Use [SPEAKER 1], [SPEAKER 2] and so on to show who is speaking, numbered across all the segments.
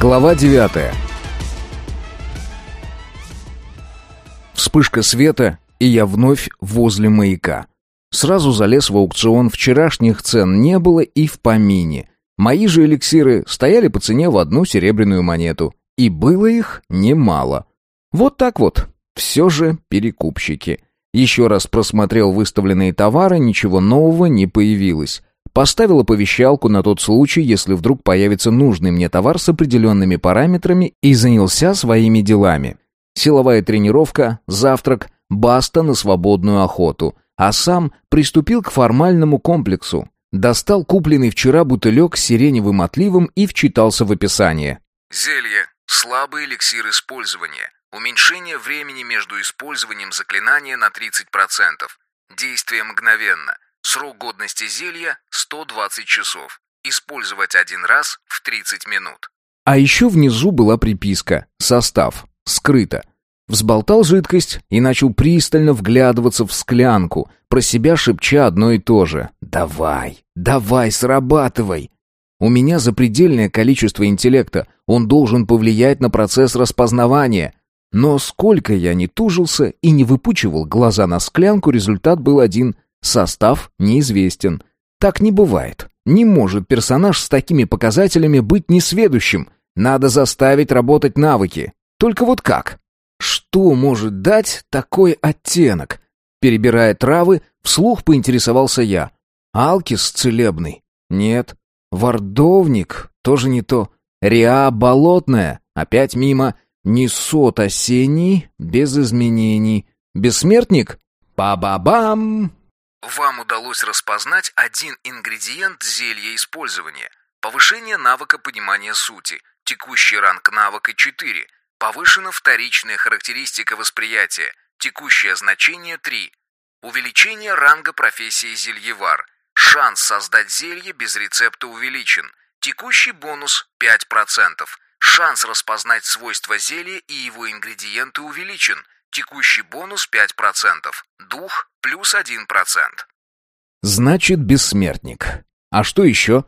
[SPEAKER 1] Глава 9 Вспышка света, и я вновь возле маяка. Сразу залез в аукцион, вчерашних цен не было и в помине. Мои же эликсиры стояли по цене в одну серебряную монету. И было их немало. Вот так вот. Все же перекупщики. Еще раз просмотрел выставленные товары, ничего нового не появилось. Поставил оповещалку на тот случай, если вдруг появится нужный мне товар с определенными параметрами и занялся своими делами. Силовая тренировка, завтрак, баста на свободную охоту. А сам приступил к формальному комплексу. Достал купленный вчера бутылек с сиреневым отливом и вчитался в описание.
[SPEAKER 2] Зелье. Слабый эликсир использования. Уменьшение времени между использованием заклинания на 30%. Действие мгновенно. Срок годности зелья 120 часов. Использовать один раз в 30 минут.
[SPEAKER 1] А еще внизу была приписка «Состав. Скрыто». Взболтал жидкость и начал пристально вглядываться в склянку, про себя шепча одно и то же. «Давай, давай, срабатывай!» У меня запредельное количество интеллекта, он должен повлиять на процесс распознавания. Но сколько я не тужился и не выпучивал глаза на склянку, результат был один — состав неизвестен. Так не бывает. Не может персонаж с такими показателями быть несведущим. Надо заставить работать навыки. Только вот как? Что может дать такой оттенок? Перебирая травы, вслух поинтересовался я. Алкис целебный? Нет. Вардовник? Тоже не то. Риа болотная? Опять мимо. Несот осенний? Без изменений. Бессмертник? Ба-ба-бам!
[SPEAKER 2] Вам удалось распознать один ингредиент зелья использования. Повышение навыка понимания сути. Текущий ранг навыка 4. Повышена вторичная характеристика восприятия. Текущее значение 3. Увеличение ранга профессии зельевар. Шанс создать зелье без рецепта увеличен. Текущий бонус 5%. Шанс распознать свойства зелья и его ингредиенты увеличен. Текущий бонус 5%. Дух плюс 1%.
[SPEAKER 1] Значит, бессмертник. А что еще?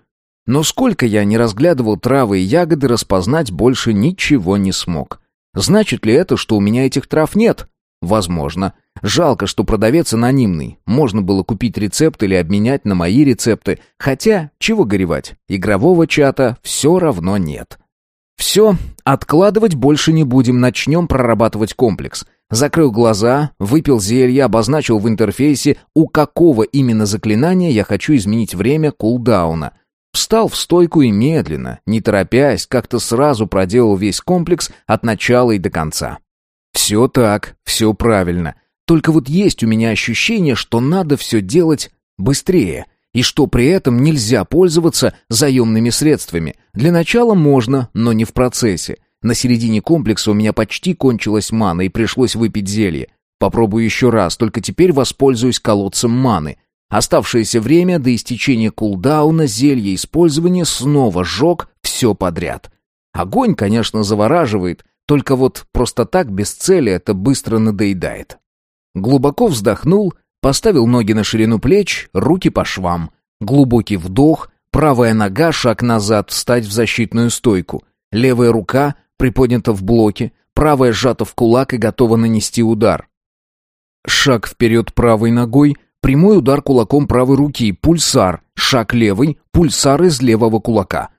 [SPEAKER 1] Но сколько я не разглядывал травы и ягоды, распознать больше ничего не смог. Значит ли это, что у меня этих трав нет? Возможно. Жалко, что продавец анонимный. Можно было купить рецепт или обменять на мои рецепты. Хотя, чего горевать, игрового чата все равно нет. Все, откладывать больше не будем, начнем прорабатывать комплекс. Закрыл глаза, выпил зелье, обозначил в интерфейсе, у какого именно заклинания я хочу изменить время кулдауна. Встал в стойку и медленно, не торопясь, как-то сразу проделал весь комплекс от начала и до конца. Все так, все правильно. Только вот есть у меня ощущение, что надо все делать быстрее, и что при этом нельзя пользоваться заемными средствами. Для начала можно, но не в процессе. На середине комплекса у меня почти кончилась мана, и пришлось выпить зелье. Попробую еще раз, только теперь воспользуюсь колодцем маны. Оставшееся время до истечения кулдауна зелье использования снова сжег все подряд. Огонь, конечно, завораживает, только вот просто так без цели это быстро надоедает. Глубоко вздохнул, поставил ноги на ширину плеч, руки по швам. Глубокий вдох, правая нога, шаг назад, встать в защитную стойку. Левая рука приподнята в блоке, правая сжата в кулак и готова нанести удар. Шаг вперед правой ногой, прямой удар кулаком правой руки, пульсар, шаг левый, пульсар из левого кулака.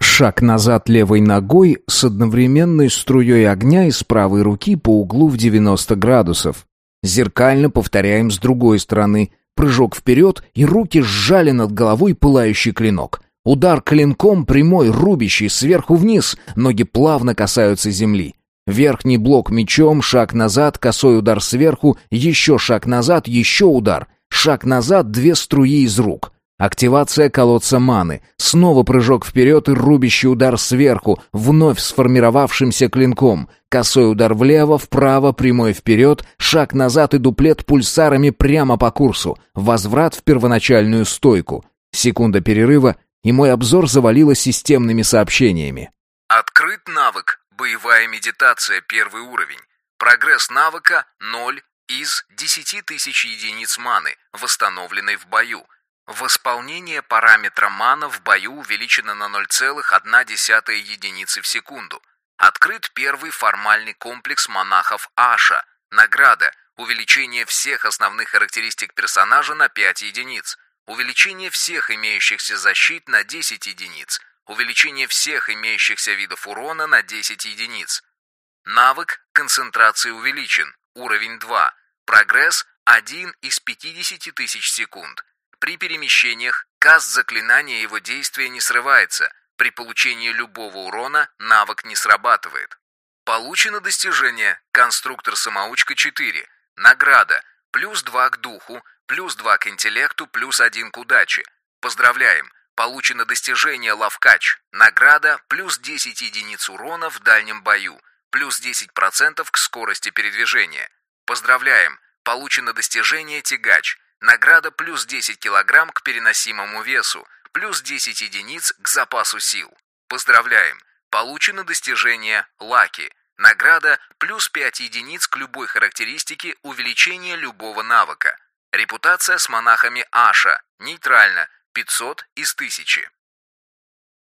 [SPEAKER 1] Шаг назад левой ногой с одновременной струей огня из правой руки по углу в 90 градусов. Зеркально повторяем с другой стороны. Прыжок вперед, и руки сжали над головой пылающий клинок. Удар клинком прямой, рубящий сверху вниз, ноги плавно касаются земли. Верхний блок мечом, шаг назад, косой удар сверху, еще шаг назад, еще удар. Шаг назад, две струи из рук. Активация колодца маны. Снова прыжок вперед и рубящий удар сверху, вновь сформировавшимся клинком. Косой удар влево, вправо, прямой вперед, шаг назад и дуплет пульсарами прямо по курсу. Возврат в первоначальную стойку. Секунда перерыва, и мой обзор завалило системными сообщениями.
[SPEAKER 2] Открыт навык «Боевая медитация. Первый уровень». Прогресс навыка 0 из 10 тысяч единиц маны, восстановленной в бою. Восполнение параметра мана в бою увеличено на 0,1 единицы в секунду. Открыт первый формальный комплекс монахов Аша. Награда. Увеличение всех основных характеристик персонажа на 5 единиц. Увеличение всех имеющихся защит на 10 единиц. Увеличение всех имеющихся видов урона на 10 единиц. Навык концентрации увеличен. Уровень 2. Прогресс 1 из 50 тысяч секунд. При перемещениях каст заклинания его действия не срывается. При получении любого урона навык не срабатывает. Получено достижение «Конструктор-самоучка 4». Награда плюс 2 к духу, плюс 2 к интеллекту, плюс 1 к удаче. Поздравляем! Получено достижение «Лавкач». Награда плюс 10 единиц урона в дальнем бою, плюс 10% к скорости передвижения. Поздравляем! Получено достижение «Тягач». Награда плюс 10 килограмм к переносимому весу, плюс 10 единиц к запасу сил. Поздравляем! Получено достижение «Лаки». Награда плюс 5 единиц к любой характеристике увеличения любого навыка. Репутация с монахами Аша. Нейтрально. 500 из 1000.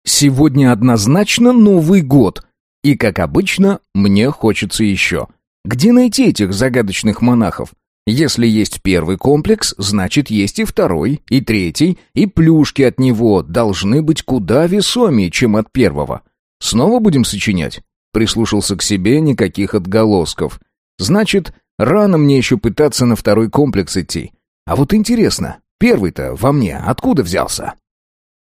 [SPEAKER 1] Сегодня однозначно Новый год. И, как обычно, мне хочется еще. Где найти этих загадочных монахов? Если есть первый комплекс, значит есть и второй, и третий, и плюшки от него должны быть куда весомее, чем от первого. Снова будем сочинять? Прислушался к себе, никаких отголосков. Значит, рано мне еще пытаться на второй комплекс идти. А вот интересно, первый-то во мне откуда взялся?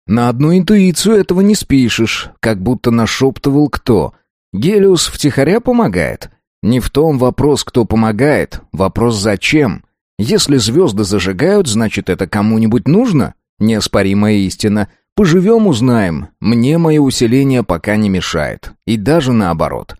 [SPEAKER 1] На одну интуицию этого не спишешь, как будто нашептывал кто. Гелиус втихаря помогает. Не в том вопрос, кто помогает, вопрос зачем. Если звезды зажигают, значит это кому-нибудь нужно? Неоспоримая истина. Поживем, узнаем. Мне мое усиление пока не мешает. И даже наоборот.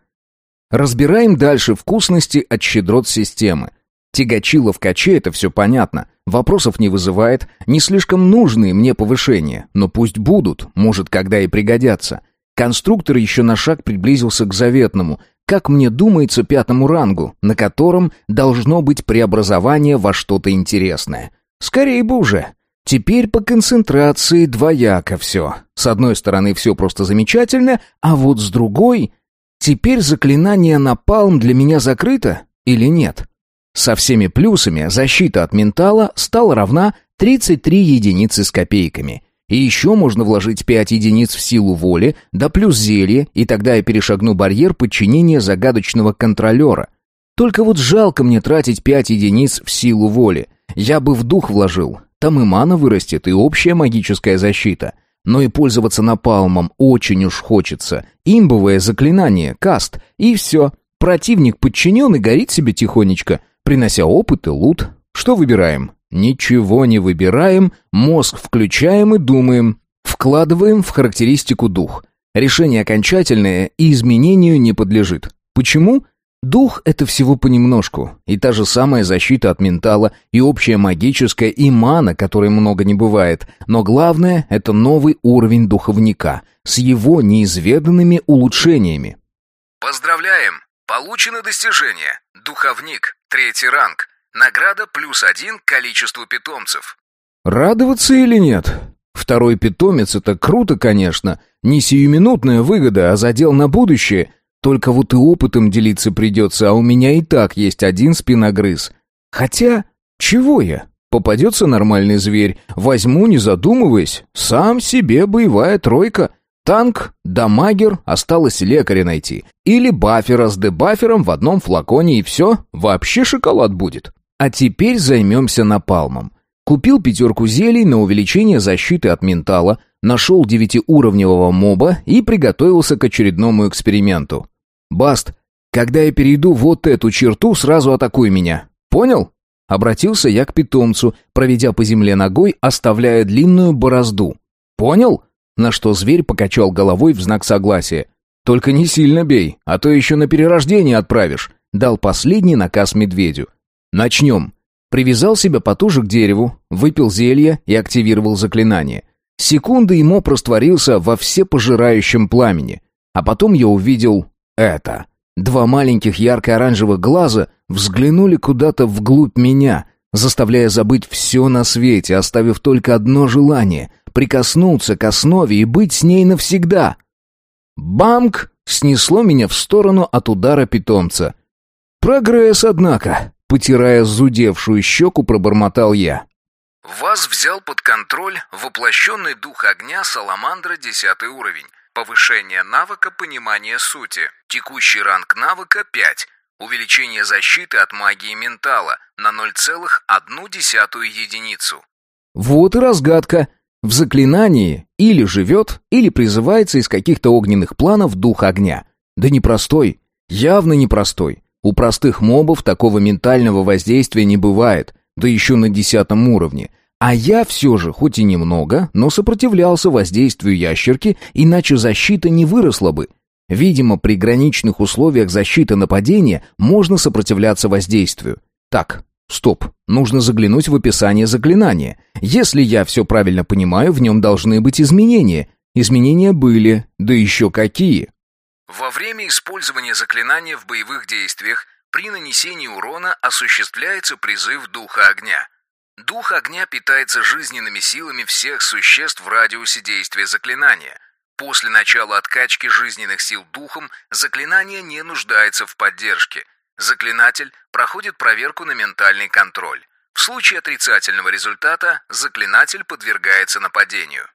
[SPEAKER 1] Разбираем дальше вкусности от щедрот системы. Тягачило в каче — это все понятно. Вопросов не вызывает. Не слишком нужные мне повышения. Но пусть будут, может, когда и пригодятся. Конструктор еще на шаг приблизился к заветному — как мне думается, пятому рангу, на котором должно быть преобразование во что-то интересное. Скорее бы уже. Теперь по концентрации двояко все. С одной стороны, все просто замечательно, а вот с другой... Теперь заклинание «Напалм» для меня закрыто или нет? Со всеми плюсами защита от ментала стала равна 33 единицы с копейками. И еще можно вложить 5 единиц в силу воли, да плюс зелье, и тогда я перешагну барьер подчинения загадочного контролера. Только вот жалко мне тратить 5 единиц в силу воли. Я бы в дух вложил. Там и мана вырастет, и общая магическая защита. Но и пользоваться напалмом очень уж хочется. Имбовое заклинание, каст, и все. Противник подчинен и горит себе тихонечко, принося опыт и лут. Что выбираем? Ничего не выбираем, мозг включаем и думаем. Вкладываем в характеристику дух. Решение окончательное и изменению не подлежит. Почему? Дух — это всего понемножку. И та же самая защита от ментала, и общая магическая, и мана, которой много не бывает. Но главное — это новый уровень духовника с его неизведанными улучшениями.
[SPEAKER 2] Поздравляем! Получено достижение. Духовник. Третий ранг. Награда плюс один к количеству питомцев.
[SPEAKER 1] Радоваться или нет? Второй питомец — это круто, конечно. Не сиюминутная выгода, а задел на будущее. Только вот и опытом делиться придется, а у меня и так есть один спиногрыз. Хотя, чего я? Попадется нормальный зверь, возьму, не задумываясь. Сам себе боевая тройка. Танк, дамагер, осталось лекаря найти. Или бафера с дебафером в одном флаконе и все, вообще шоколад будет. А теперь займемся напалмом. Купил пятерку зелий на увеличение защиты от ментала, нашел девятиуровневого моба и приготовился к очередному эксперименту. «Баст, когда я перейду вот эту черту, сразу атакуй меня. Понял?» Обратился я к питомцу, проведя по земле ногой, оставляя длинную борозду. «Понял?» На что зверь покачал головой в знак согласия. «Только не сильно бей, а то еще на перерождение отправишь», дал последний наказ медведю. Начнем. Привязал себя потуже к дереву, выпил зелье и активировал заклинание. Секунды ему растворился во всепожирающем пламени. А потом я увидел это. Два маленьких ярко-оранжевых глаза взглянули куда-то вглубь меня, заставляя забыть все на свете, оставив только одно желание — прикоснуться к основе и быть с ней навсегда. Бамк снесло меня в сторону от удара питомца. Прогресс, однако, потирая зудевшую щеку, пробормотал я.
[SPEAKER 2] Вас взял под контроль воплощенный дух огня Саламандра 10 уровень. Повышение навыка понимания сути. Текущий ранг навыка 5. Увеличение защиты от магии ментала на 0,1 единицу.
[SPEAKER 1] Вот и разгадка. В заклинании или живет, или призывается из каких-то огненных планов дух огня. Да непростой, явно непростой. У простых мобов такого ментального воздействия не бывает, да еще на десятом уровне. А я все же, хоть и немного, но сопротивлялся воздействию ящерки, иначе защита не выросла бы. Видимо, при граничных условиях защиты нападения можно сопротивляться воздействию. Так, Стоп, нужно заглянуть в описание заклинания. Если я все правильно понимаю, в нем должны быть изменения. Изменения были, да еще какие.
[SPEAKER 2] Во время использования заклинания в боевых действиях при нанесении урона осуществляется призыв Духа Огня. Дух Огня питается жизненными силами всех существ в радиусе действия заклинания. После начала откачки жизненных сил духом заклинание не нуждается в поддержке – Заклинатель проходит проверку на ментальный контроль. В случае отрицательного результата заклинатель подвергается нападению.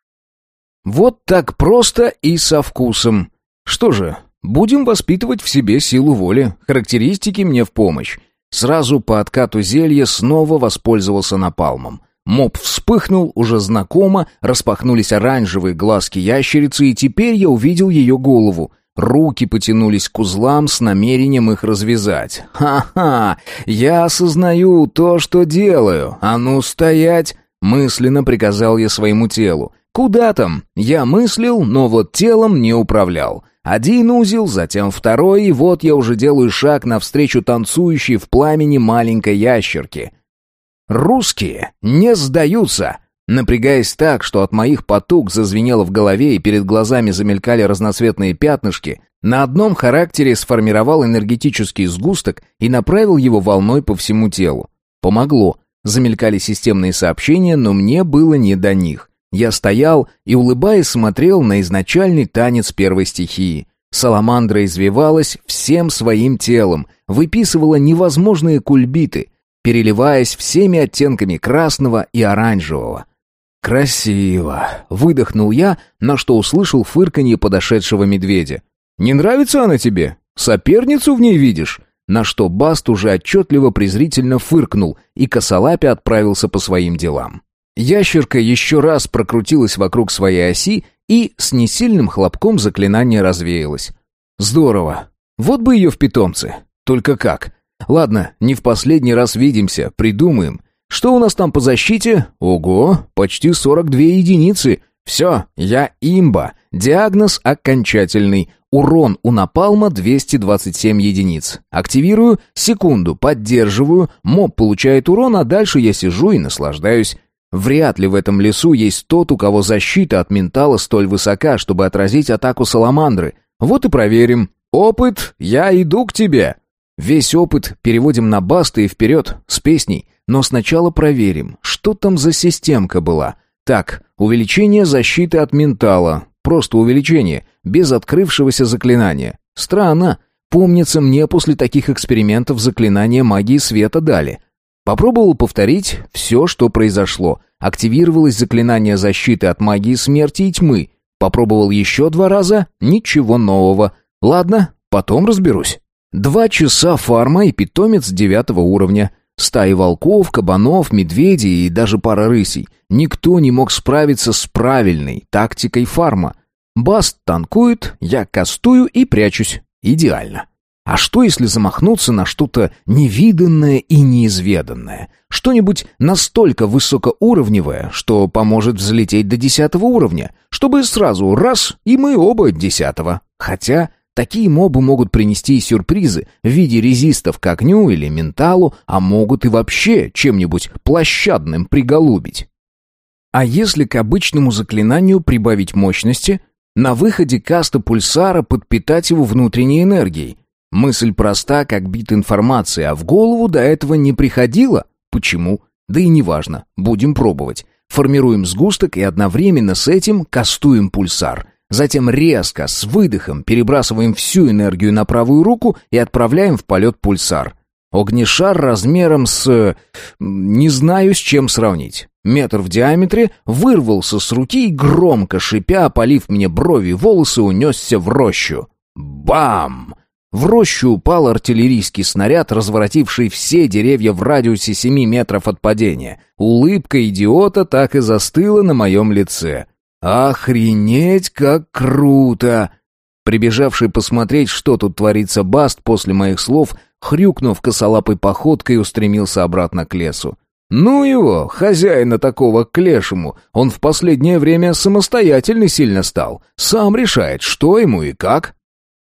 [SPEAKER 1] Вот так просто и со вкусом. Что же, будем воспитывать в себе силу воли. Характеристики мне в помощь. Сразу по откату зелья снова воспользовался напалмом. Моб вспыхнул, уже знакомо, распахнулись оранжевые глазки ящерицы, и теперь я увидел ее голову. Руки потянулись к узлам с намерением их развязать. «Ха-ха! Я осознаю то, что делаю! А ну, стоять!» Мысленно приказал я своему телу. «Куда там? Я мыслил, но вот телом не управлял. Один узел, затем второй, и вот я уже делаю шаг навстречу танцующей в пламени маленькой ящерки. Русские не сдаются!» Напрягаясь так, что от моих потуг зазвенело в голове и перед глазами замелькали разноцветные пятнышки, на одном характере сформировал энергетический сгусток и направил его волной по всему телу. Помогло. Замелькали системные сообщения, но мне было не до них. Я стоял и, улыбаясь, смотрел на изначальный танец первой стихии. Саламандра извивалась всем своим телом, выписывала невозможные кульбиты, переливаясь всеми оттенками красного и оранжевого. «Красиво!» — выдохнул я, на что услышал фырканье подошедшего медведя. «Не нравится она тебе? Соперницу в ней видишь?» На что Баст уже отчетливо презрительно фыркнул и косолапе отправился по своим делам. Ящерка еще раз прокрутилась вокруг своей оси и с несильным хлопком заклинание развеялось. «Здорово! Вот бы ее в питомце! Только как? Ладно, не в последний раз видимся, придумаем. Что у нас там по защите? Ого, почти 42 единицы. Все, я имба. Диагноз окончательный. Урон у напалма 227 единиц. Активирую, секунду, поддерживаю, моб получает урон, а дальше я сижу и наслаждаюсь. Вряд ли в этом лесу есть тот, у кого защита от ментала столь высока, чтобы отразить атаку саламандры. Вот и проверим. Опыт, я иду к тебе. Весь опыт переводим на басты и вперед, с песней. Но сначала проверим, что там за системка была. Так, увеличение защиты от ментала. Просто увеличение, без открывшегося заклинания. Странно. Помнится, мне после таких экспериментов заклинание магии света дали. Попробовал повторить все, что произошло. Активировалось заклинание защиты от магии смерти и тьмы. Попробовал еще два раза, ничего нового. Ладно, потом разберусь. Два часа фарма и питомец девятого уровня. Стаи волков, кабанов, медведей и даже пара рысей. Никто не мог справиться с правильной тактикой фарма. Баст танкует, я кастую и прячусь. Идеально. А что, если замахнуться на что-то невиданное и неизведанное? Что-нибудь настолько высокоуровневое, что поможет взлететь до десятого уровня, чтобы сразу раз, и мы оба десятого. Хотя Такие мобы могут принести сюрпризы в виде резистов к огню или менталу, а могут и вообще чем-нибудь площадным приголубить. А если к обычному заклинанию прибавить мощности, на выходе каста пульсара подпитать его внутренней энергией? Мысль проста, как бит информации, а в голову до этого не приходила. Почему? Да и неважно, будем пробовать. Формируем сгусток и одновременно с этим кастуем пульсар. Затем резко, с выдохом, перебрасываем всю энергию на правую руку и отправляем в полет пульсар. Огнешар размером с... не знаю, с чем сравнить. Метр в диаметре вырвался с руки и, громко шипя, опалив мне брови волосы, унесся в рощу. Бам! В рощу упал артиллерийский снаряд, разворотивший все деревья в радиусе семи метров от падения. Улыбка идиота так и застыла на моем лице. «Охренеть, как круто!» Прибежавший посмотреть, что тут творится Баст после моих слов, хрюкнув косолапой походкой, устремился обратно к лесу. «Ну его, хозяина такого к лешему, он в последнее время самостоятельный сильно стал. Сам решает, что ему и как».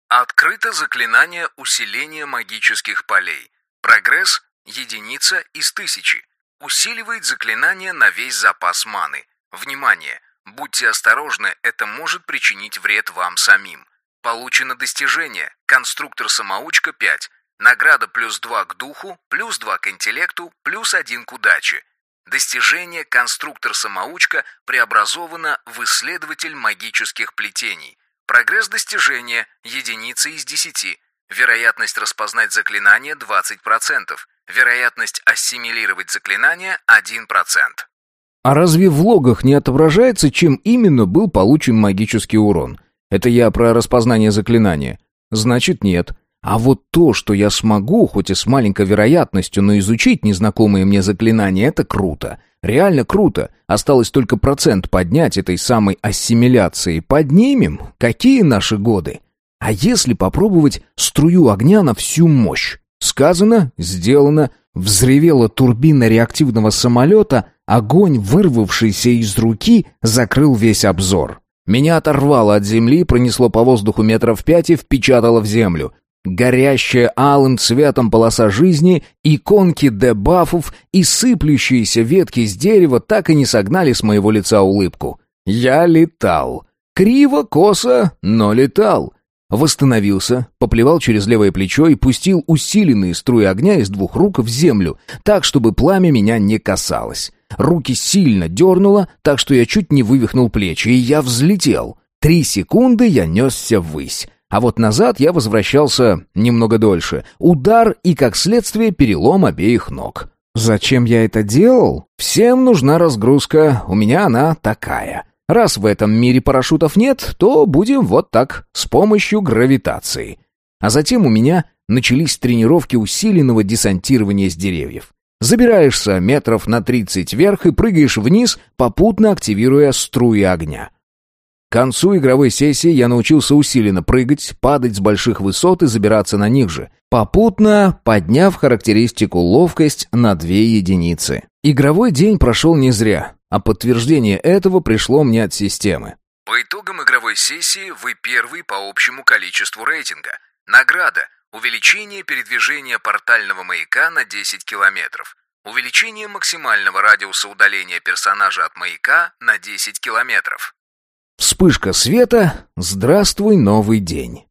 [SPEAKER 2] Открыто заклинание усиления магических полей. Прогресс — единица из тысячи. Усиливает заклинание на весь запас маны. Внимание! Будьте осторожны, это может причинить вред вам самим. Получено достижение. Конструктор-самоучка 5. Награда плюс 2 к духу, плюс 2 к интеллекту, плюс 1 к удаче. Достижение конструктор-самоучка преобразовано в исследователь магических плетений. Прогресс достижения – единица из 10. Вероятность распознать заклинание – 20%. Вероятность ассимилировать заклинание – 1%.
[SPEAKER 1] А разве в логах не отображается, чем именно был получен магический урон? Это я про распознание заклинания. Значит, нет. А вот то, что я смогу, хоть и с маленькой вероятностью, но изучить незнакомые мне заклинания, это круто. Реально круто. Осталось только процент поднять этой самой ассимиляции. Поднимем? Какие наши годы? А если попробовать струю огня на всю мощь? Сказано, сделано. Взревела турбина реактивного самолета, огонь, вырвавшийся из руки, закрыл весь обзор. Меня оторвало от земли, пронесло по воздуху метров пять и впечатало в землю. Горящая алым цветом полоса жизни, иконки дебафов и сыплющиеся ветки с дерева так и не согнали с моего лица улыбку. Я летал. Криво, косо, но летал. Восстановился, поплевал через левое плечо и пустил усиленные струи огня из двух рук в землю, так, чтобы пламя меня не касалось. Руки сильно дернуло, так что я чуть не вывихнул плечи, и я взлетел. Три секунды я несся ввысь. А вот назад я возвращался немного дольше. Удар и, как следствие, перелом обеих ног. Зачем я это делал? Всем нужна разгрузка, у меня она такая. Раз в этом мире парашютов нет, то будем вот так, с помощью гравитации. А затем у меня начались тренировки усиленного десантирования с деревьев. Забираешься метров на 30 вверх и прыгаешь вниз, попутно активируя струи огня. Концу игровой сессии я научился усиленно прыгать, падать с больших высот и забираться на них же, попутно подняв характеристику ловкость на две единицы. Игровой день прошел не зря, а подтверждение этого пришло мне от системы.
[SPEAKER 2] По итогам игровой сессии вы первый по общему количеству рейтинга. Награда – увеличение передвижения портального маяка на 10 километров. Увеличение максимального радиуса удаления персонажа от маяка на 10 километров.
[SPEAKER 1] Вспышка света «Здравствуй, новый день».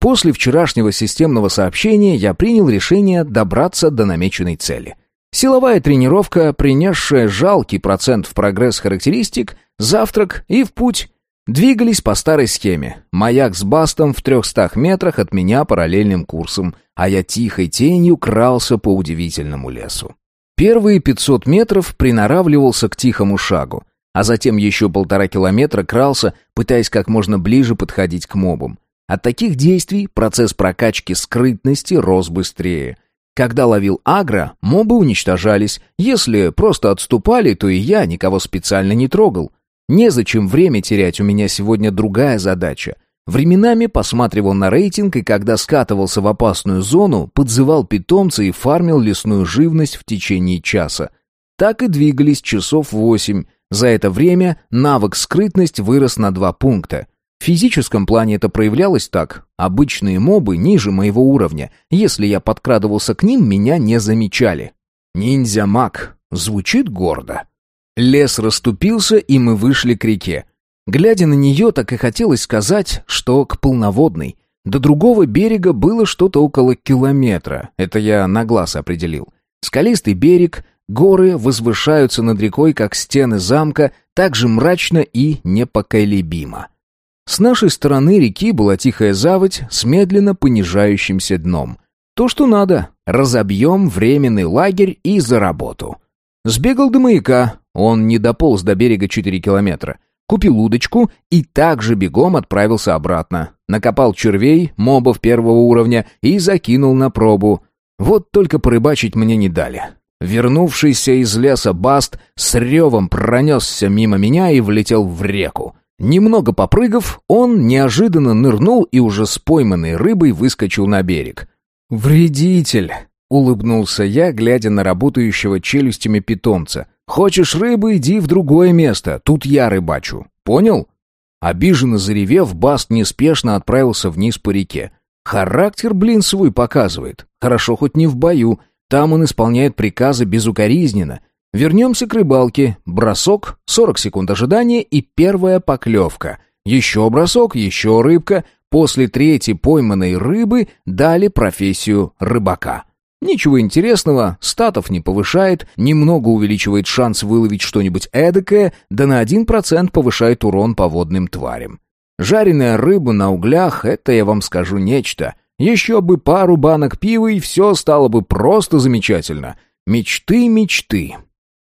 [SPEAKER 1] После вчерашнего системного сообщения я принял решение добраться до намеченной цели. Силовая тренировка, принесшая жалкий процент в прогресс характеристик, завтрак и в путь. Двигались по старой схеме. Маяк с бастом в трехстах метрах от меня параллельным курсом, а я тихой тенью крался по удивительному лесу. Первые пятьсот метров приноравливался к тихому шагу а затем еще полтора километра крался, пытаясь как можно ближе подходить к мобам. От таких действий процесс прокачки скрытности рос быстрее. Когда ловил агро, мобы уничтожались. Если просто отступали, то и я никого специально не трогал. Незачем время терять, у меня сегодня другая задача. Временами посматривал на рейтинг и когда скатывался в опасную зону, подзывал питомца и фармил лесную живность в течение часа. Так и двигались часов восемь, за это время навык скрытность вырос на два пункта. В физическом плане это проявлялось так. Обычные мобы ниже моего уровня. Если я подкрадывался к ним, меня не замечали. Ниндзя-маг. Звучит гордо. Лес расступился, и мы вышли к реке. Глядя на нее, так и хотелось сказать, что к полноводной. До другого берега было что-то около километра. Это я на глаз определил. Скалистый берег, Горы возвышаются над рекой, как стены замка, так же мрачно и непоколебимо. С нашей стороны реки была тихая заводь с медленно понижающимся дном. То, что надо. Разобьем временный лагерь и за работу. Сбегал до маяка, он не дополз до берега 4 километра. Купил удочку и также бегом отправился обратно. Накопал червей, мобов первого уровня и закинул на пробу. Вот только порыбачить мне не дали. Вернувшийся из леса Баст с ревом пронесся мимо меня и влетел в реку. Немного попрыгав, он неожиданно нырнул и уже с пойманной рыбой выскочил на берег. «Вредитель!» — улыбнулся я, глядя на работающего челюстями питомца. «Хочешь рыбы, иди в другое место, тут я рыбачу. Понял?» Обиженно заревев, Баст неспешно отправился вниз по реке. Характер, блин, свой показывает. Хорошо хоть не в бою, там он исполняет приказы безукоризненно. Вернемся к рыбалке. Бросок, 40 секунд ожидания и первая поклевка. Еще бросок, еще рыбка. После третьей пойманной рыбы дали профессию рыбака. Ничего интересного, статов не повышает, немного увеличивает шанс выловить что-нибудь эдакое, да на 1% повышает урон по водным тварям. Жареная рыба на углях — это, я вам скажу, нечто — еще бы пару банок пива, и все стало бы просто замечательно. Мечты, мечты.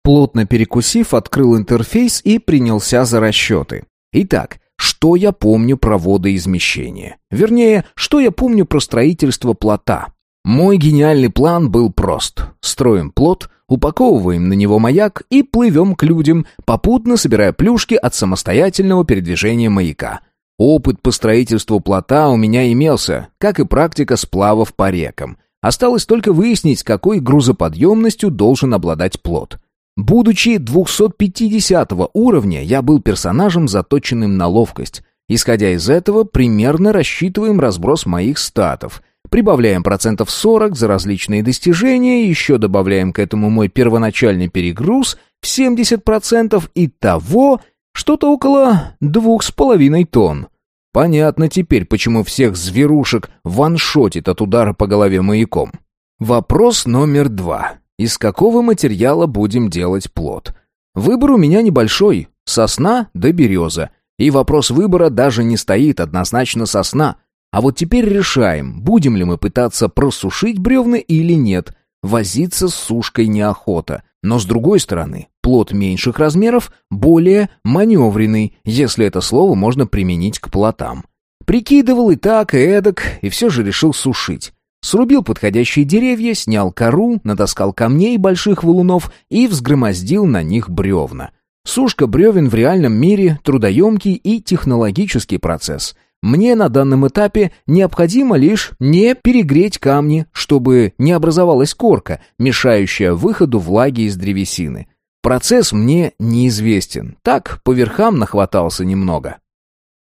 [SPEAKER 1] Плотно перекусив, открыл интерфейс и принялся за расчеты. Итак, что я помню про водоизмещение? Вернее, что я помню про строительство плота? Мой гениальный план был прост. Строим плот, упаковываем на него маяк и плывем к людям, попутно собирая плюшки от самостоятельного передвижения маяка. Опыт по строительству плота у меня имелся, как и практика сплавов по рекам. Осталось только выяснить, какой грузоподъемностью должен обладать плот. Будучи 250 уровня, я был персонажем, заточенным на ловкость. Исходя из этого, примерно рассчитываем разброс моих статов. Прибавляем процентов 40 за различные достижения, еще добавляем к этому мой первоначальный перегруз в 70% и того что-то около двух с половиной тонн. Понятно теперь, почему всех зверушек ваншотит от удара по голове маяком. Вопрос номер два. Из какого материала будем делать плод? Выбор у меня небольшой. Сосна да береза. И вопрос выбора даже не стоит однозначно сосна. А вот теперь решаем, будем ли мы пытаться просушить бревна или нет. Возиться с сушкой неохота. Но с другой стороны, плод меньших размеров более маневренный, если это слово можно применить к плотам. Прикидывал и так, и эдак, и все же решил сушить. Срубил подходящие деревья, снял кору, натаскал камней больших валунов и взгромоздил на них бревна. Сушка бревен в реальном мире – трудоемкий и технологический процесс – мне на данном этапе необходимо лишь не перегреть камни, чтобы не образовалась корка, мешающая выходу влаги из древесины. Процесс мне неизвестен, так по верхам нахватался немного.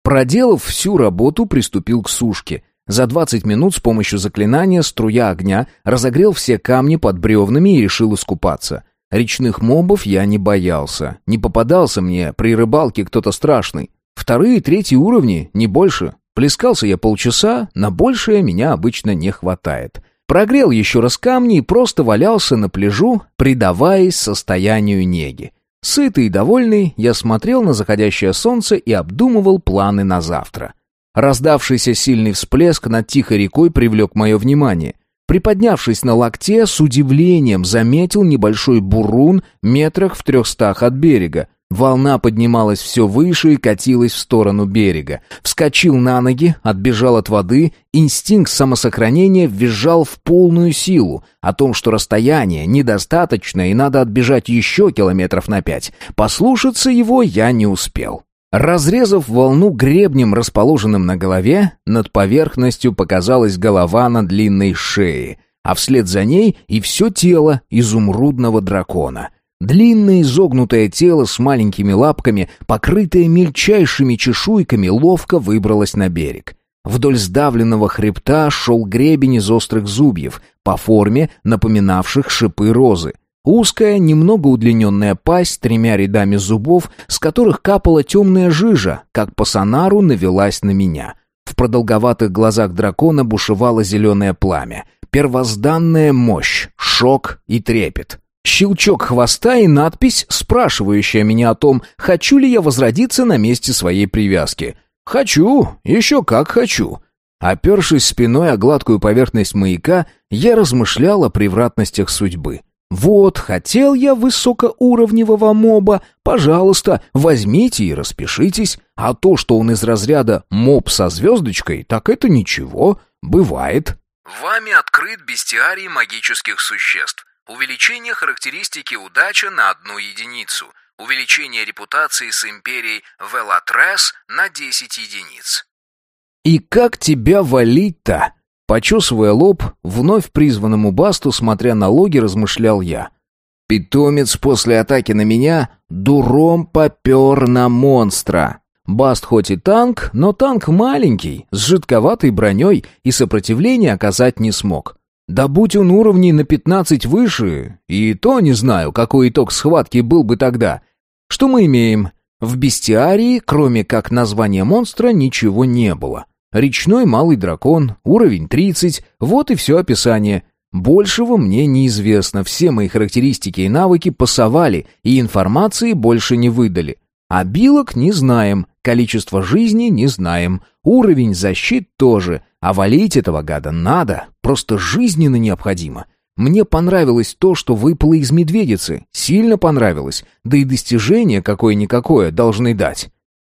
[SPEAKER 1] Проделав всю работу, приступил к сушке. За 20 минут с помощью заклинания струя огня разогрел все камни под бревнами и решил искупаться. Речных мобов я не боялся. Не попадался мне при рыбалке кто-то страшный. Вторые и третьи уровни, не больше. Плескался я полчаса, на большее меня обычно не хватает. Прогрел еще раз камни и просто валялся на пляжу, предаваясь состоянию неги. Сытый и довольный, я смотрел на заходящее солнце и обдумывал планы на завтра. Раздавшийся сильный всплеск над тихой рекой привлек мое внимание. Приподнявшись на локте, с удивлением заметил небольшой бурун метрах в трехстах от берега. Волна поднималась все выше и катилась в сторону берега. Вскочил на ноги, отбежал от воды, инстинкт самосохранения визжал в полную силу о том, что расстояние недостаточно и надо отбежать еще километров на пять. Послушаться его я не успел. Разрезав волну гребнем, расположенным на голове, над поверхностью показалась голова на длинной шее, а вслед за ней и все тело изумрудного дракона — Длинное изогнутое тело с маленькими лапками, покрытое мельчайшими чешуйками, ловко выбралось на берег. Вдоль сдавленного хребта шел гребень из острых зубьев, по форме напоминавших шипы розы. Узкая, немного удлиненная пасть с тремя рядами зубов, с которых капала темная жижа, как по сонару навелась на меня. В продолговатых глазах дракона бушевало зеленое пламя. Первозданная мощь, шок и трепет. Щелчок хвоста и надпись, спрашивающая меня о том, хочу ли я возродиться на месте своей привязки. «Хочу, еще как хочу». Опершись спиной о гладкую поверхность маяка, я размышлял о превратностях судьбы. Вот, хотел я высокоуровневого моба, пожалуйста, возьмите и распишитесь. А то, что он из разряда моб со звездочкой, так это ничего, бывает.
[SPEAKER 2] Вами открыт бестиарий магических существ. Увеличение характеристики удача на одну единицу. Увеличение репутации с империей Велатрес на 10 единиц.
[SPEAKER 1] И как тебя валить-то? Почесывая лоб, вновь призванному басту, смотря на логи, размышлял я. Питомец после атаки на меня дуром попер на монстра. Баст хоть и танк, но танк маленький, с жидковатой броней и сопротивления оказать не смог. Да будь он уровней на пятнадцать выше, и то не знаю, какой итог схватки был бы тогда. Что мы имеем? В бестиарии, кроме как названия монстра, ничего не было. Речной малый дракон, уровень 30, вот и все описание. Большего мне неизвестно, все мои характеристики и навыки пасовали, и информации больше не выдали. А билок не знаем, количество жизни не знаем, уровень защит тоже, а валить этого гада надо, просто жизненно необходимо. Мне понравилось то, что выпало из медведицы, сильно понравилось, да и достижение какое-никакое должны дать.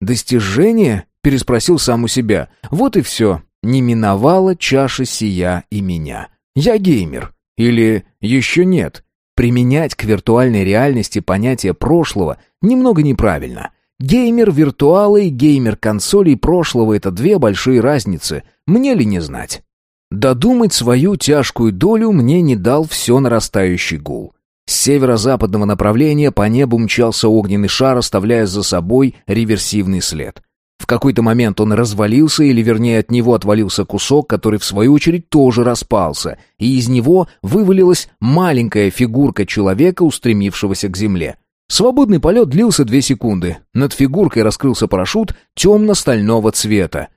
[SPEAKER 1] Достижение? Переспросил сам у себя. Вот и все. Не миновала чаша сия и меня. Я геймер. Или еще нет. Применять к виртуальной реальности понятие прошлого немного неправильно. Геймер виртуалы и геймер консолей прошлого — это две большие разницы. Мне ли не знать? Додумать свою тяжкую долю мне не дал все нарастающий гул. С северо-западного направления по небу мчался огненный шар, оставляя за собой реверсивный след. В какой-то момент он развалился, или вернее от него отвалился кусок, который в свою очередь тоже распался, и из него вывалилась маленькая фигурка человека, устремившегося к земле. Свободный полет длился две секунды. Над фигуркой раскрылся парашют темно-стального цвета.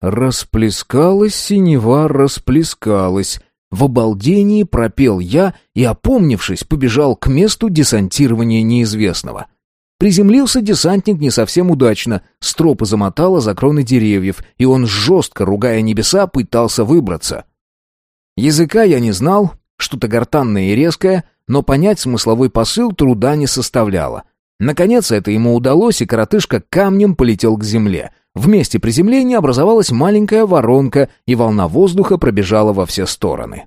[SPEAKER 1] «Расплескалась синева, расплескалась», в обалдении пропел я и, опомнившись, побежал к месту десантирования неизвестного. Приземлился десантник не совсем удачно, стропы замотало за кроны деревьев, и он, жестко ругая небеса, пытался выбраться. Языка я не знал, что-то гортанное и резкое, но понять смысловой посыл труда не составляло. Наконец это ему удалось, и коротышка камнем полетел к земле. В месте приземления образовалась маленькая воронка, и волна воздуха пробежала во все стороны.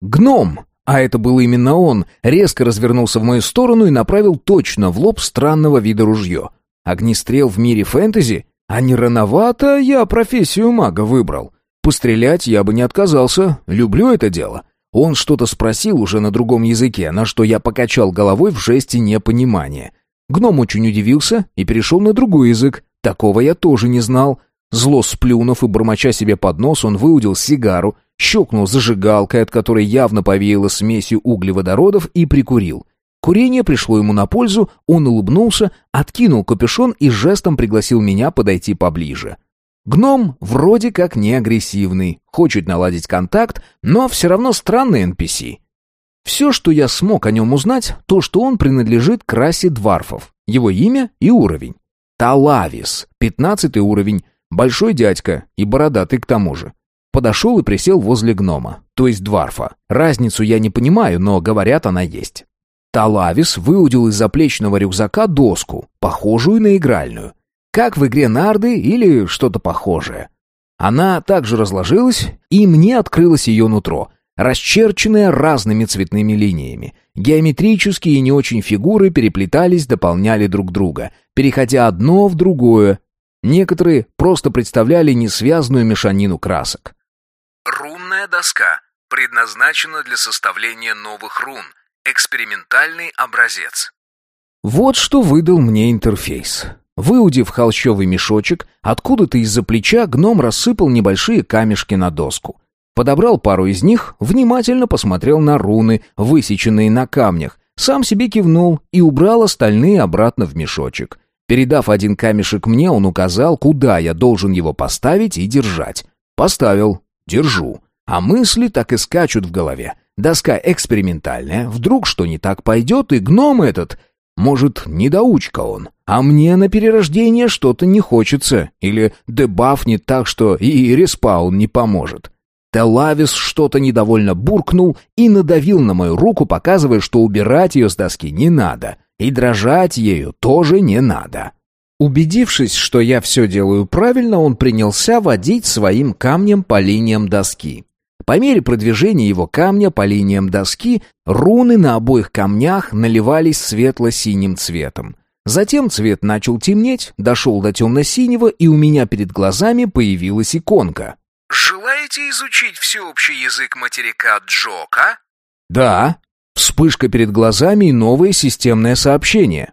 [SPEAKER 1] Гном а это был именно он, резко развернулся в мою сторону и направил точно в лоб странного вида ружье. Огнестрел в мире фэнтези? А не рановато я профессию мага выбрал. Пострелять я бы не отказался, люблю это дело. Он что-то спросил уже на другом языке, на что я покачал головой в жесте непонимания. Гном очень удивился и перешел на другой язык. Такого я тоже не знал. Зло сплюнув и бормоча себе под нос, он выудил сигару, щелкнул зажигалкой, от которой явно повеяло смесью углеводородов, и прикурил. Курение пришло ему на пользу, он улыбнулся, откинул капюшон и жестом пригласил меня подойти поближе. Гном вроде как не агрессивный, хочет наладить контакт, но все равно странный NPC. Все, что я смог о нем узнать, то, что он принадлежит к расе дварфов, его имя и уровень. Талавис, пятнадцатый уровень, большой дядька и бородатый к тому же. Подошел и присел возле гнома, то есть дварфа. Разницу я не понимаю, но, говорят, она есть. Талавис выудил из заплечного рюкзака доску, похожую на игральную. Как в игре нарды или что-то похожее. Она также разложилась, и мне открылось ее нутро, расчерченное разными цветными линиями. Геометрические и не очень фигуры переплетались, дополняли друг друга, переходя одно в другое. Некоторые просто представляли несвязную мешанину красок.
[SPEAKER 2] Рунная доска предназначена для составления новых рун. Экспериментальный образец.
[SPEAKER 1] Вот что выдал мне интерфейс. Выудив холщовый мешочек, откуда-то из-за плеча гном рассыпал небольшие камешки на доску. Подобрал пару из них, внимательно посмотрел на руны, высеченные на камнях, сам себе кивнул и убрал остальные обратно в мешочек. Передав один камешек мне, он указал, куда я должен его поставить и держать. Поставил, Держу. А мысли так и скачут в голове. Доска экспериментальная, вдруг что не так пойдет, и гном этот... Может, недоучка он, а мне на перерождение что-то не хочется, или дебафнет так, что и респаун не поможет. Телавис что-то недовольно буркнул и надавил на мою руку, показывая, что убирать ее с доски не надо, и дрожать ею тоже не надо. Убедившись, что я все делаю правильно, он принялся водить своим камнем по линиям доски. По мере продвижения его камня по линиям доски, руны на обоих камнях наливались светло-синим цветом. Затем цвет начал темнеть, дошел до темно-синего, и у меня перед глазами появилась иконка.
[SPEAKER 2] «Желаете изучить всеобщий язык материка Джока?»
[SPEAKER 1] «Да». Вспышка перед глазами и новое системное сообщение.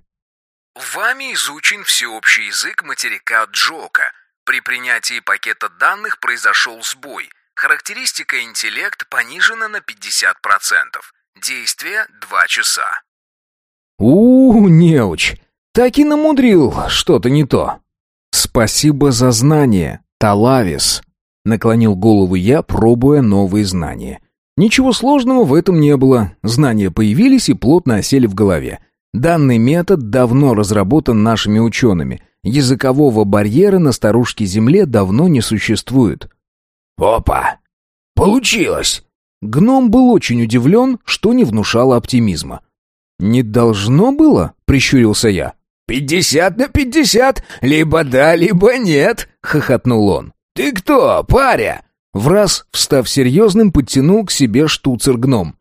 [SPEAKER 2] Вами изучен всеобщий язык материка Джока. При принятии пакета данных произошел сбой – Характеристика интеллект понижена на 50%. Действие 2 часа.
[SPEAKER 1] у, -у неуч, так и намудрил что-то не то. Спасибо за знание, Талавис. Наклонил голову я, пробуя новые знания. Ничего сложного в этом не было. Знания появились и плотно осели в голове. Данный метод давно разработан нашими учеными. Языкового барьера на старушке Земле давно не существует.
[SPEAKER 3] «Опа! Получилось!»
[SPEAKER 1] Гном был очень удивлен, что не внушало оптимизма. «Не должно было?» — прищурился я.
[SPEAKER 3] «Пятьдесят на пятьдесят! Либо да, либо нет!» — хохотнул он. «Ты кто, паря?»
[SPEAKER 1] Враз, встав серьезным, подтянул к себе штуцер-гном.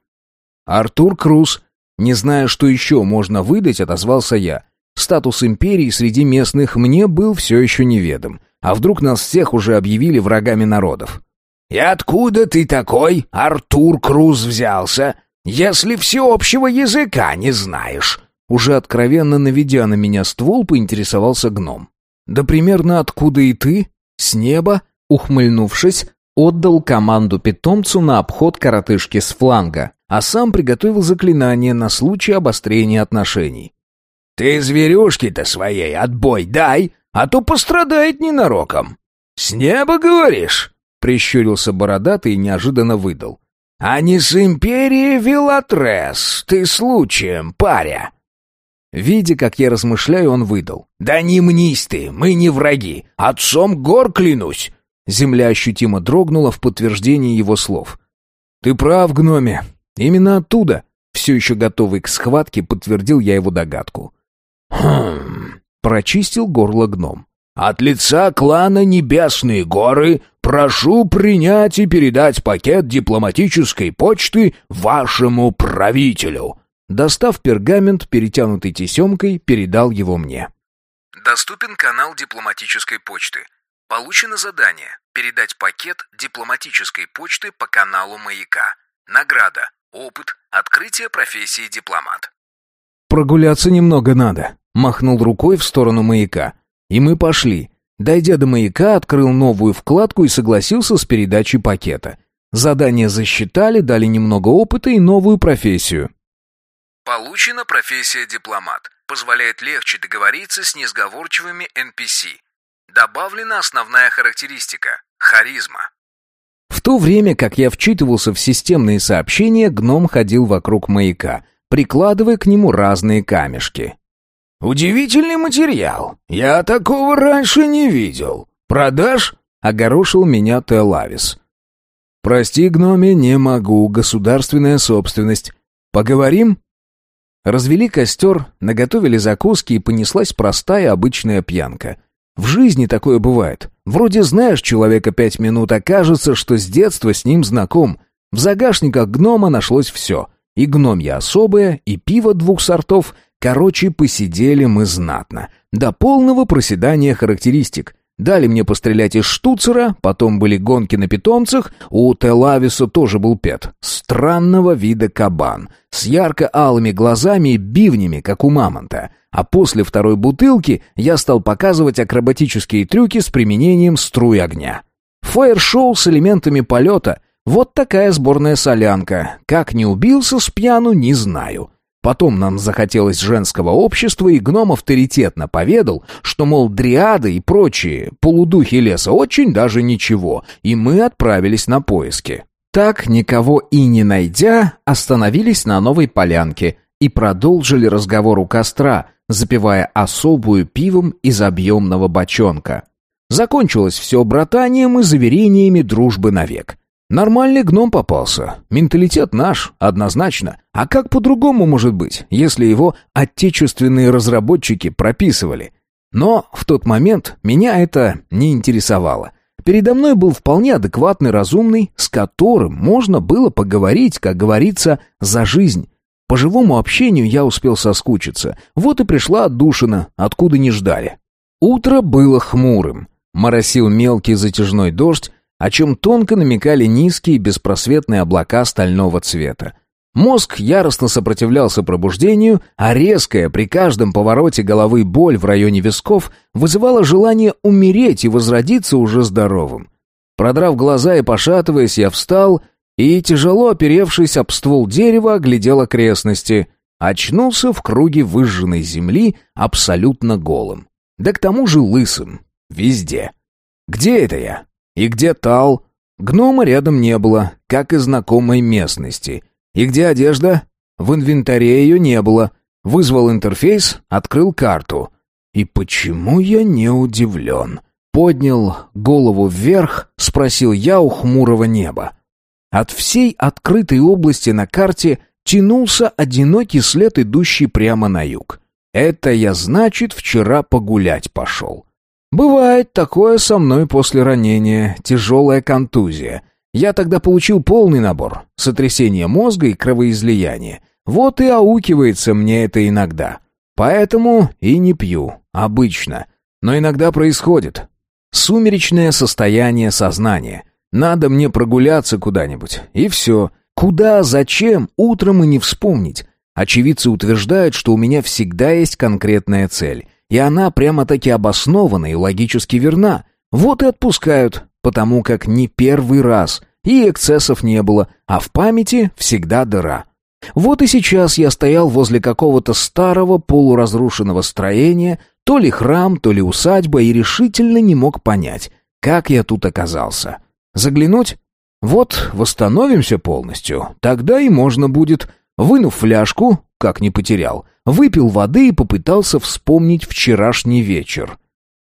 [SPEAKER 1] «Артур Круз». Не зная, что еще можно выдать, отозвался я. Статус империи среди местных мне был все еще неведом. А вдруг нас всех уже объявили врагами народов?
[SPEAKER 3] «И откуда ты такой, Артур Круз, взялся, если всеобщего языка не знаешь?»
[SPEAKER 1] Уже откровенно наведя на меня ствол, поинтересовался гном. «Да примерно откуда и ты? С неба?» Ухмыльнувшись, отдал команду питомцу на обход коротышки с фланга, а сам приготовил заклинание на случай обострения отношений.
[SPEAKER 3] «Ты зверюшки-то своей отбой дай, а то пострадает ненароком. С неба, говоришь?»
[SPEAKER 1] Прищурился бородатый и неожиданно выдал.
[SPEAKER 3] «А не с империи Вилатрес, ты случаем, паря!»
[SPEAKER 1] Видя, как я размышляю, он выдал.
[SPEAKER 3] «Да не мнись ты, мы не враги, отцом гор клянусь!»
[SPEAKER 1] Земля ощутимо дрогнула в подтверждение его слов. «Ты прав, гноме, именно оттуда!» Все еще готовый к схватке, подтвердил я его догадку.
[SPEAKER 3] «Хм...»
[SPEAKER 1] — прочистил горло гном.
[SPEAKER 3] От лица клана Небесные горы прошу принять и передать пакет дипломатической почты вашему правителю».
[SPEAKER 1] Достав пергамент, перетянутый тесемкой, передал его мне.
[SPEAKER 2] Доступен канал дипломатической почты. Получено задание передать пакет дипломатической почты по каналу «Маяка». Награда, опыт, открытие профессии дипломат.
[SPEAKER 1] «Прогуляться немного надо», — махнул рукой в сторону «Маяка». И мы пошли. Дойдя до маяка, открыл новую вкладку и согласился с передачей пакета. Задание засчитали, дали немного опыта и новую профессию.
[SPEAKER 2] Получена профессия дипломат. Позволяет легче договориться с несговорчивыми NPC. Добавлена основная характеристика – харизма.
[SPEAKER 1] В то время, как я вчитывался в системные сообщения, гном ходил вокруг маяка, прикладывая к нему разные камешки.
[SPEAKER 3] «Удивительный материал. Я такого раньше не видел. Продашь?»
[SPEAKER 1] — огорошил меня Телавис. «Прости, гноме, не могу. Государственная собственность. Поговорим?» Развели костер, наготовили закуски и понеслась простая обычная пьянка. В жизни такое бывает. Вроде знаешь человека пять минут, а кажется, что с детства с ним знаком. В загашниках гнома нашлось все. И гномья особое, и пиво двух сортов — Короче, посидели мы знатно. До полного проседания характеристик. Дали мне пострелять из штуцера, потом были гонки на питомцах, у Телависа тоже был пет. Странного вида кабан, с ярко-алыми глазами и бивнями, как у мамонта. А после второй бутылки я стал показывать акробатические трюки с применением струй огня. Фаер-шоу с элементами полета. Вот такая сборная солянка. Как не убился с пьяну, не знаю. Потом нам захотелось женского общества, и гном авторитетно поведал, что, мол, дриады и прочие полудухи леса очень даже ничего, и мы отправились на поиски. Так, никого и не найдя, остановились на новой полянке и продолжили разговор у костра, запивая особую пивом из объемного бочонка. Закончилось все братанием и заверениями дружбы навек. Нормальный гном попался. Менталитет наш, однозначно. А как по-другому может быть, если его отечественные разработчики прописывали? Но в тот момент меня это не интересовало. Передо мной был вполне адекватный, разумный, с которым можно было поговорить, как говорится, за жизнь. По живому общению я успел соскучиться. Вот и пришла отдушина, откуда не ждали. Утро было хмурым. Моросил мелкий затяжной дождь, о чем тонко намекали низкие беспросветные облака стального цвета. Мозг яростно сопротивлялся пробуждению, а резкая при каждом повороте головы боль в районе висков вызывала желание умереть и возродиться уже здоровым. Продрав глаза и пошатываясь, я встал и, тяжело оперевшись об ствол дерева, оглядел окрестности. Очнулся в круге выжженной земли абсолютно голым. Да к тому же лысым. Везде. Где это я? И где Тал? Гнома рядом не было, как и знакомой местности — и где одежда? В инвентаре ее не было. Вызвал интерфейс, открыл карту. И почему я не удивлен? Поднял голову вверх, спросил я у хмурого неба. От всей открытой области на карте тянулся одинокий след, идущий прямо на юг. Это я, значит, вчера погулять пошел. Бывает такое со мной после ранения, тяжелая контузия. Я тогда получил полный набор. Сотрясение мозга и кровоизлияние. Вот и аукивается мне это иногда. Поэтому и не пью. Обычно. Но иногда происходит. Сумеречное состояние сознания. Надо мне прогуляться куда-нибудь. И все. Куда, зачем, утром и не вспомнить. Очевидцы утверждают, что у меня всегда есть конкретная цель. И она прямо-таки обоснована и логически верна. Вот и отпускают потому как не первый раз, и эксцессов не было, а в памяти всегда дыра. Вот и сейчас я стоял возле какого-то старого полуразрушенного строения, то ли храм, то ли усадьба, и решительно не мог понять, как я тут оказался. Заглянуть? Вот, восстановимся полностью, тогда и можно будет. Вынув фляжку, как не потерял, выпил воды и попытался вспомнить вчерашний вечер.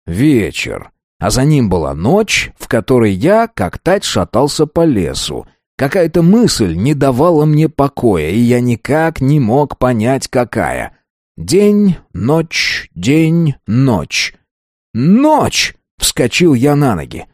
[SPEAKER 1] Вечер а за ним была ночь, в которой я, как тать, шатался по лесу. Какая-то мысль не давала мне покоя, и я никак не мог понять, какая. День, ночь, день, ночь. «Ночь!» — вскочил я на ноги.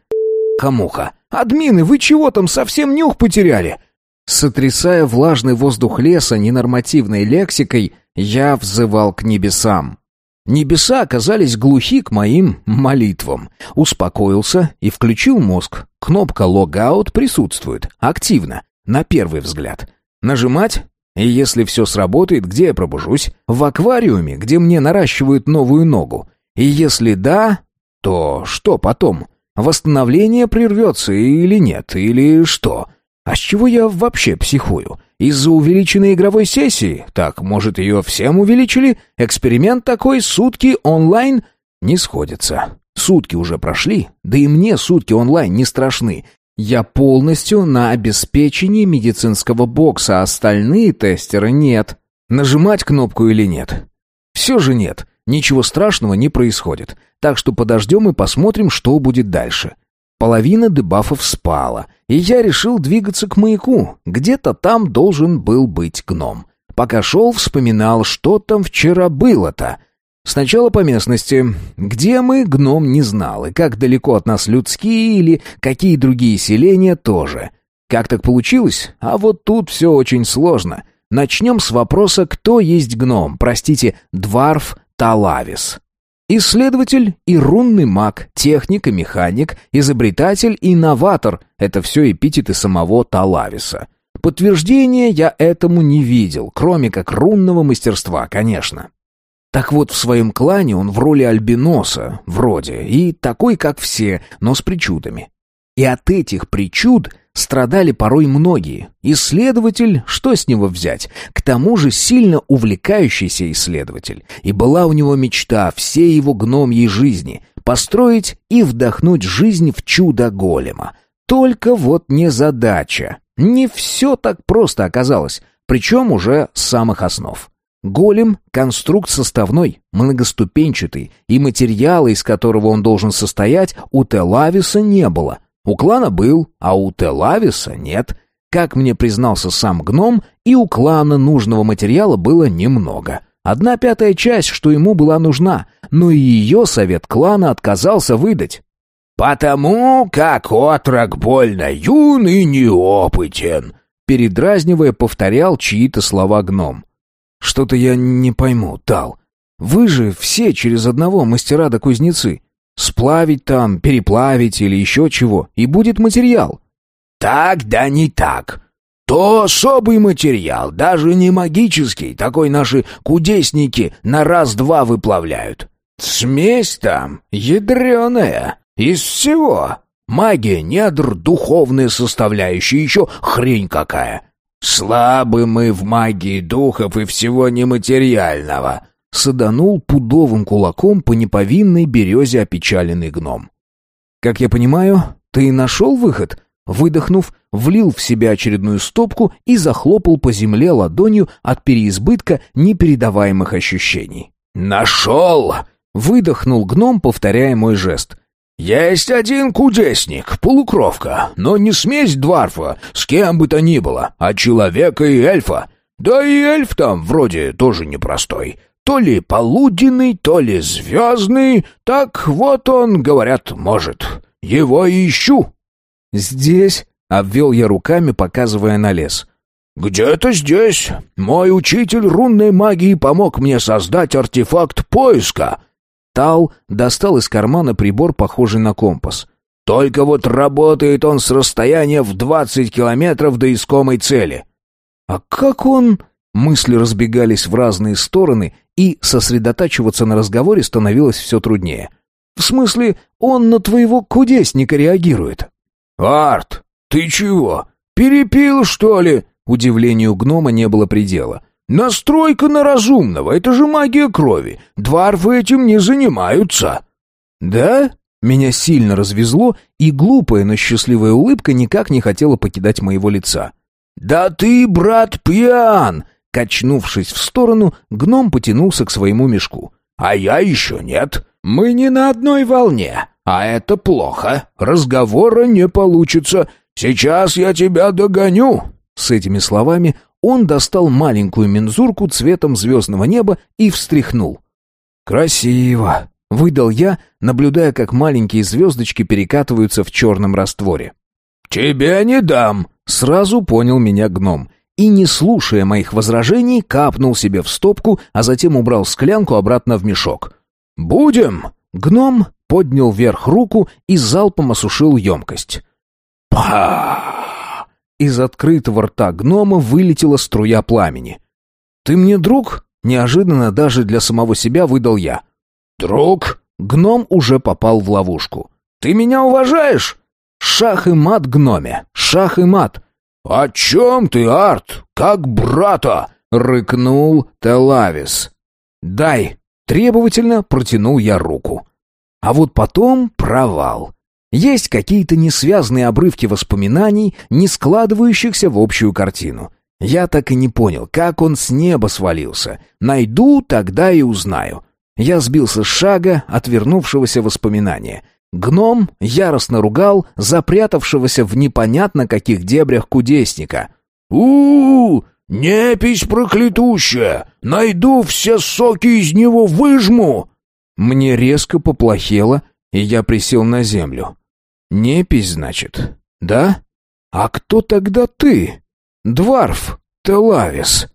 [SPEAKER 1] «Хамуха! Админы, вы чего там, совсем нюх потеряли?» Сотрясая влажный воздух леса ненормативной лексикой, я взывал к небесам. Небеса оказались глухи к моим молитвам. Успокоился и включил мозг. Кнопка «Логаут» присутствует, активно, на первый взгляд. Нажимать? И если все сработает, где я пробужусь? В аквариуме, где мне наращивают новую ногу. И если да, то что потом? Восстановление прервется или нет, или что? А с чего я вообще психую? Из-за увеличенной игровой сессии? Так, может, ее всем увеличили? Эксперимент такой, сутки онлайн? Не сходится. Сутки уже прошли, да и мне сутки онлайн не страшны. Я полностью на обеспечении медицинского бокса, а остальные тестеры нет. Нажимать кнопку или нет? Все же нет. Ничего страшного не происходит. Так что подождем и посмотрим, что будет дальше. Половина дебафов спала, и я решил двигаться к маяку. Где-то там должен был быть гном. Пока шел, вспоминал, что там вчера было-то. Сначала по местности. Где мы, гном не знал, и как далеко от нас людские или какие другие селения тоже. Как так получилось? А вот тут все очень сложно. Начнем с вопроса, кто есть гном, простите, дварф Талавис. Исследователь и рунный маг, техник и механик, изобретатель и новатор — это все эпитеты самого Талависа. Подтверждения я этому не видел, кроме как рунного мастерства, конечно. Так вот, в своем клане он в роли альбиноса, вроде, и такой, как все, но с причудами. И от этих причуд страдали порой многие. Исследователь, что с него взять? К тому же сильно увлекающийся исследователь. И была у него мечта всей его гномьей жизни — построить и вдохнуть жизнь в чудо голема. Только вот не задача. Не все так просто оказалось, причем уже с самых основ. Голем — конструкт составной, многоступенчатый, и материала, из которого он должен состоять, у Телависа не было. У клана был, а у Телависа нет. Как мне признался сам гном, и у клана нужного материала было немного. Одна пятая часть, что ему была нужна, но и ее совет клана отказался выдать.
[SPEAKER 3] «Потому как отрок больно юн и неопытен»,
[SPEAKER 1] передразнивая, повторял чьи-то слова гном. «Что-то я не пойму, Тал. Вы же все через одного мастера да кузнецы. Сплавить там, переплавить или еще чего, и будет материал».
[SPEAKER 3] «Так да не так. То особый материал, даже не магический, такой наши кудесники на раз-два выплавляют. Смесь там ядреная, из всего. Магия, недр, духовная составляющая, еще хрень какая. Слабы мы в магии духов и всего нематериального.
[SPEAKER 1] Саданул пудовым кулаком по неповинной березе опечаленный гном. Как я понимаю, ты нашел выход? Выдохнув, влил в себя очередную стопку и захлопал по земле ладонью от переизбытка непередаваемых ощущений.
[SPEAKER 3] «Нашел!» — выдохнул гном, повторяя мой жест. «Есть один кудесник, полукровка, но не смесь дварфа, с кем бы то ни было, а человека и эльфа. Да и эльф там вроде тоже непростой. То ли полуденный, то ли звездный. Так вот он, говорят, может. Его ищу».
[SPEAKER 1] «Здесь?» — обвел я руками, показывая на лес.
[SPEAKER 3] «Где-то здесь. Мой учитель рунной магии помог мне создать артефакт поиска».
[SPEAKER 1] Тал достал из кармана прибор, похожий на компас.
[SPEAKER 3] «Только вот работает он с расстояния в двадцать километров до искомой цели».
[SPEAKER 1] «А как он...» Мысли разбегались в разные стороны, и сосредотачиваться на разговоре становилось все труднее. «В смысле, он на твоего кудесника реагирует?»
[SPEAKER 3] «Арт, ты чего? Перепил, что ли?»
[SPEAKER 1] Удивлению гнома не было предела.
[SPEAKER 3] «Настройка на разумного, это же магия крови. Дварфы этим не занимаются».
[SPEAKER 1] «Да?» Меня сильно развезло, и глупая, но счастливая улыбка никак не хотела покидать моего лица.
[SPEAKER 3] «Да ты, брат, пьян!»
[SPEAKER 1] Качнувшись в сторону, гном потянулся к своему мешку.
[SPEAKER 3] «А я еще нет. Мы не на одной волне. А это плохо. Разговора не получится. Сейчас я тебя догоню».
[SPEAKER 1] С этими словами он достал маленькую мензурку цветом звездного неба и встряхнул. «Красиво!» — выдал я, наблюдая, как маленькие звездочки перекатываются в черном растворе.
[SPEAKER 3] «Тебе не дам!»
[SPEAKER 1] — сразу понял меня гном. И, не слушая моих возражений, капнул себе в стопку, а затем убрал склянку обратно в мешок.
[SPEAKER 3] «Будем!»
[SPEAKER 1] Гном поднял вверх руку и залпом осушил емкость.
[SPEAKER 3] «Па!»
[SPEAKER 1] Из открытого рта гнома вылетела струя пламени. «Ты мне друг?» Неожиданно даже для самого себя выдал я.
[SPEAKER 3] «Друг?»
[SPEAKER 1] Гном уже попал в ловушку.
[SPEAKER 3] «Ты меня уважаешь?»
[SPEAKER 1] «Шах и мат, гноме! Шах и мат!»
[SPEAKER 3] «О чем ты, Арт? Как брата?»
[SPEAKER 1] — рыкнул Телавис. «Дай!» — требовательно протянул я руку. А вот потом провал. Есть какие-то несвязные обрывки воспоминаний, не складывающихся в общую картину. Я так и не понял, как он с неба свалился. Найду, тогда и узнаю. Я сбился с шага, отвернувшегося воспоминания. Гном яростно ругал запрятавшегося в непонятно каких дебрях кудесника.
[SPEAKER 3] у, -у, -у Непись проклятущая! Найду все соки из него выжму!»
[SPEAKER 1] Мне резко поплохело, и я присел на землю. «Непись, значит? Да? А кто тогда ты? Дварф Телавис?»